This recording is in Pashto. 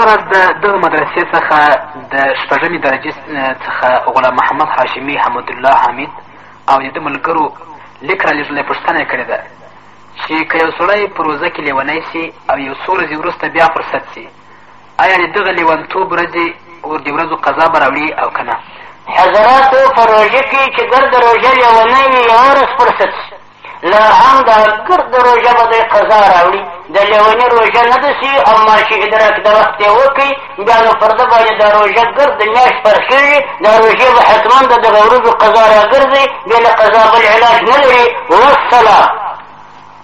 همداراز د دغه مدرسې څخه د شپږمې درجې څخه غلام محمد هاشمي حمدالله حمید او د ده ملګرو لیک رالېږلی پوښتنه یې کړې ده چې که یو سړی په روزه کې لیونی سي او یو څو ورځې وروسته بیا فرصت سي آیا د دغه لیونتوب ورځې او د ورځو قضا به راوړي او که نه حضراتو په روژه کې چې ګرد روژه لیونی وي یوه ورځ فرصت سي لا هم دا ګرد روژه به دوی قضا راوړي د لیوني روژه نه دسي اما چې ادراک د وخت یې وکړي بیا نو پر ده باندې دا روژه ګرد میاشت پر کېږي دا روژې به حتما د دغه ورځو قضا راګرځي بیا له قضا بل علاج نه لري والسلام